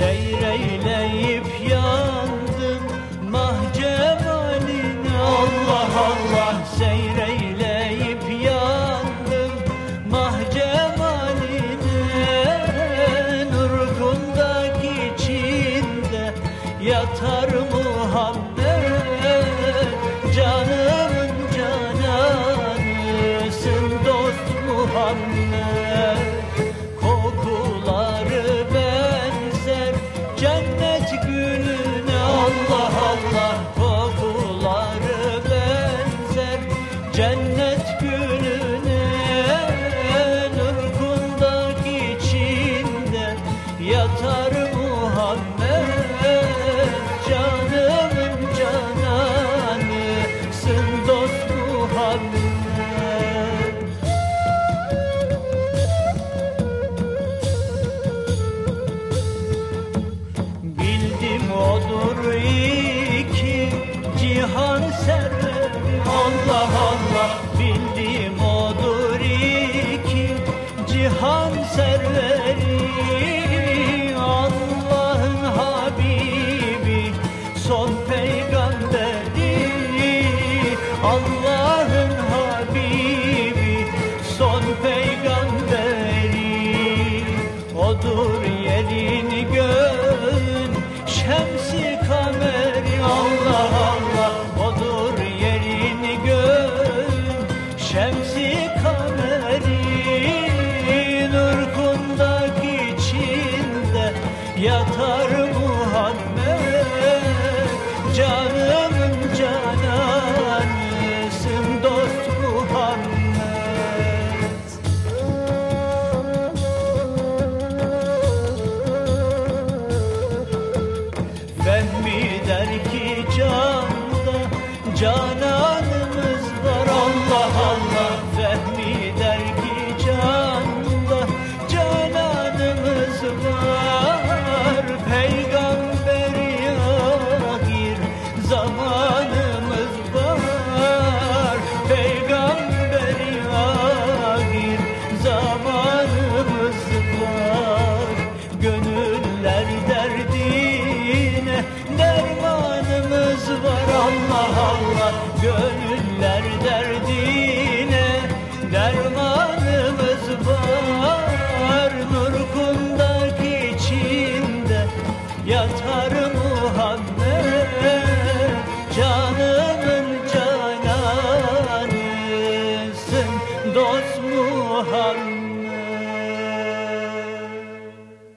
Seyreyleyip yandım Muhammed Canımın cananısın dost Muhammed. Kokuları benzer cennet gülüne Allah Allah. Kokuları benzer cennet gülüne Nur kundak içinde yatar Muhammed yerin göğün şemsi kameri Allah Allah Odur yerin göğün şemsi kameri Nur içinde yatar journey. Gönüller derdine dermanımız var. Nur kundak içinde yatar